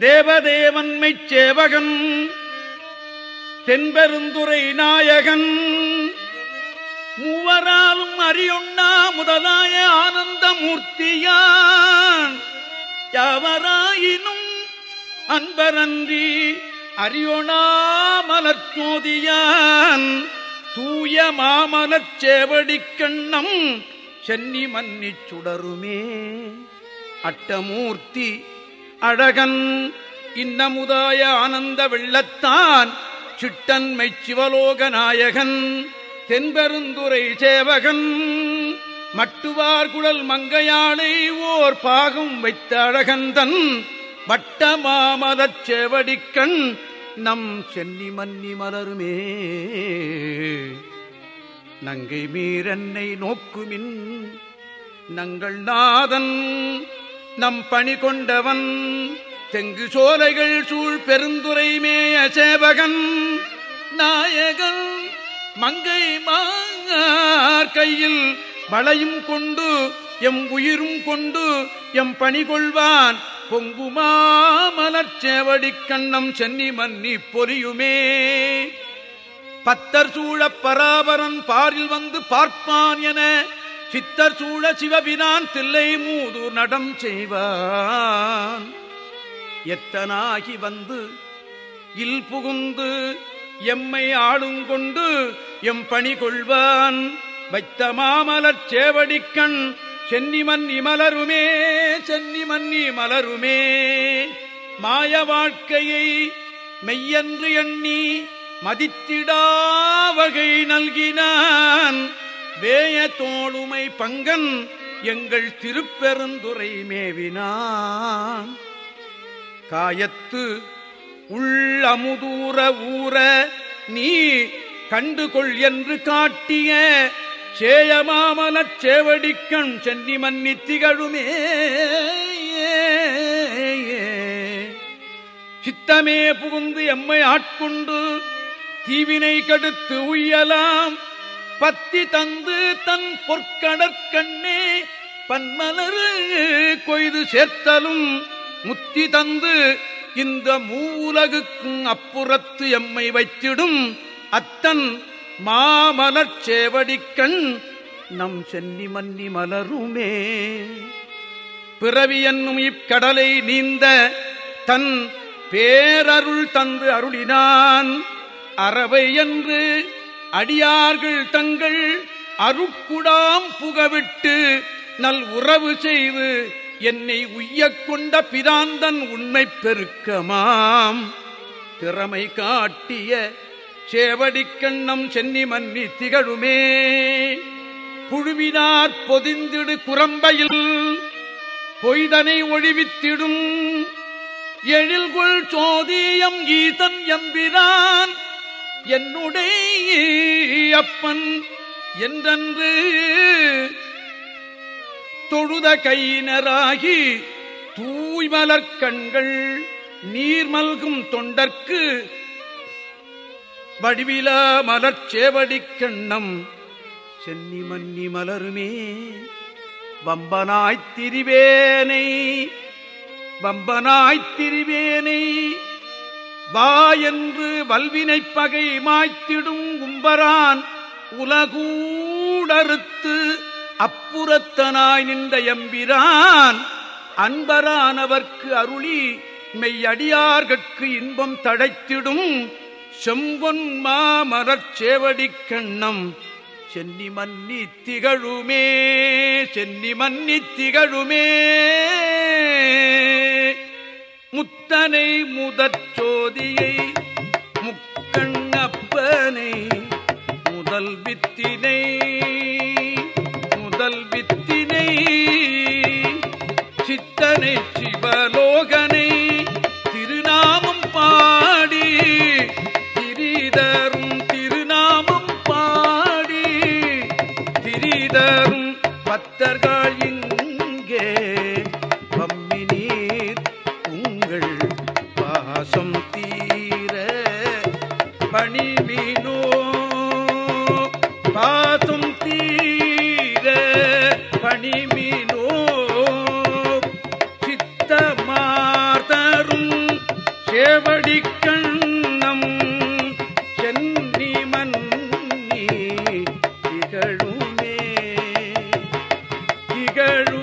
தேவதேவன்மை சேவகன் தென்பெருந்துரை நாயகன். மூவராலும் அறியொண்ணா முதலாய ஆனந்தமூர்த்தியான். யாவராயினும் அன்பரன்றி அறியொணா மலர்ச்சோதியான் தூய மாமலச் சேவடிக்கண்ணம் சென்னி மன்னிச் சுடருமே. அட்டமூர்த்தி அழகன் இன்னமுதாய ஆனந்த வெள்ளத்தான் சிட்டன்மை சிவலோக நாயகன் தென்பெருந்துரை சேவகன். மட்டுவார் குழல் மங்கையாளை ஓர் பாகம் வைத்த அழகந்தன் வட்ட மாமலச் செவடிக்கண் நம் சென்னி மன்னி மலருமே. நங்கை மீரன்னை நோக்குமின் நங்கள் நாதன் நம் பணி கொண்டவன் தெங்கு சோலைகள் சூழ் பெருந்துரைமே அசேவகன் நாயகன் மங்கை மாங்கார் கையில் வளையும் கொண்டு எம் உயிரும் கொண்டு எம் பணி கொள்வான். பொங்குமா மலர்ச்சேவடி கண்ணம் சென்னி மன்னி பொரியுமே பத்தர் சூழப் பராபரன் பாரில் வந்து பார்ப்பான் என சித்தர் சூழ சிவபினான் தில்லை மூது நடம் செய்வான். எத்தனாகி வந்து இல் புகுந்து எம்மை ஆளுங்கொண்டு எம் பணி கொள்வான். வைத்த மாமலர் சேவடிக்கண் சென்னிமன் இமலருமே சென்னிமன் மலருமே மாய வாழ்க்கையை மெய்யன்று எண்ணி மதித்திடா வகை நல்கினான். வேய தோளுமை பங்கன் எங்கள் திருப்பெருந்துரை மேவினான். காயத்து உள்ளமுதூர ஊர நீ கண்டுகொள் என்று காட்டிய சேயமாமலச் சேவடிக்கண் சென்னி மன்னி திகழுமே சித்தமே புகுந்து எம்மை ஆட்கொண்டு தீவினை கடுத்து உய்யலாம். பத்தி தந்து தன் பொற்கடற்கண்ணே பன்மலர் கொய்து சேர்த்தலும் முத்தி தந்து இந்த மூலகுக்கும் அப்புறத்து எம்மை வைத்திடும் அத்தன் மாமலர் சேவடிக்கண் நம் சென்னி மன்னி மலருமே. பிறவி என்னும் இக்கடலை நீந்த தன் பேரருள் தந்து அருளினான் அறவை என்று அடியார்கள் தங்கள் அருக்குடாம் புகவிட்டு நல் உறவு செய்து என்னை உய்யக் கொண்ட பிராந்தன் உண்மை பெருக்கமாம். திறமை காட்டிய சேவடிக்கண்ணம் சென்னி மன்னி திகழுமே. புழுவினார் பொதிந்திடு குரம்பையில் பொய்தனை ஒழிவித்திடும். எழில்கொள் சோதியம் ஈதன் எம்பிரான். என்னுடைய அப்பன் என்றன்று தொழுத கையினராகி தூய்மலர்கண்கள் நீர்மல்கும் தொண்டற்கு வடிவிலா மலர்ச்சேவடிக் கண்ணம் சென்னி மன்னி மலருமே. வம்பனாய்த் திரிவேனை வம்பனாய்த் திரிவேனை வா என்று வல்வினைப் பகை மாய்த்திடும் கும்பரான் உலகூடறுத்து அப்புறத்தனாய் நின்ற எம்பிரான். அன்பரானவர்க்கு அருளி மெய்யடியார்கட்கு இன்பம் தழைத்திடும் செம்பொன் மாமரச் சேவடிக் கண்ணம். சென்னி மன்னி திகழுமே சென்னி மன்னி திகழுமே. முத்தனை முதற் ஜோதியை முக்கண்ணப்பனை முதல் வித்தினை முதல் வித்தினை சித்தனை சிவலோகனை திருநாமம் பாடி திரிதரும் திருநாமம் பாடி திரிதரும் பத்தர்கள் சேவடி கண்ணம் சென்னி மன்னி திகழுமே திகழு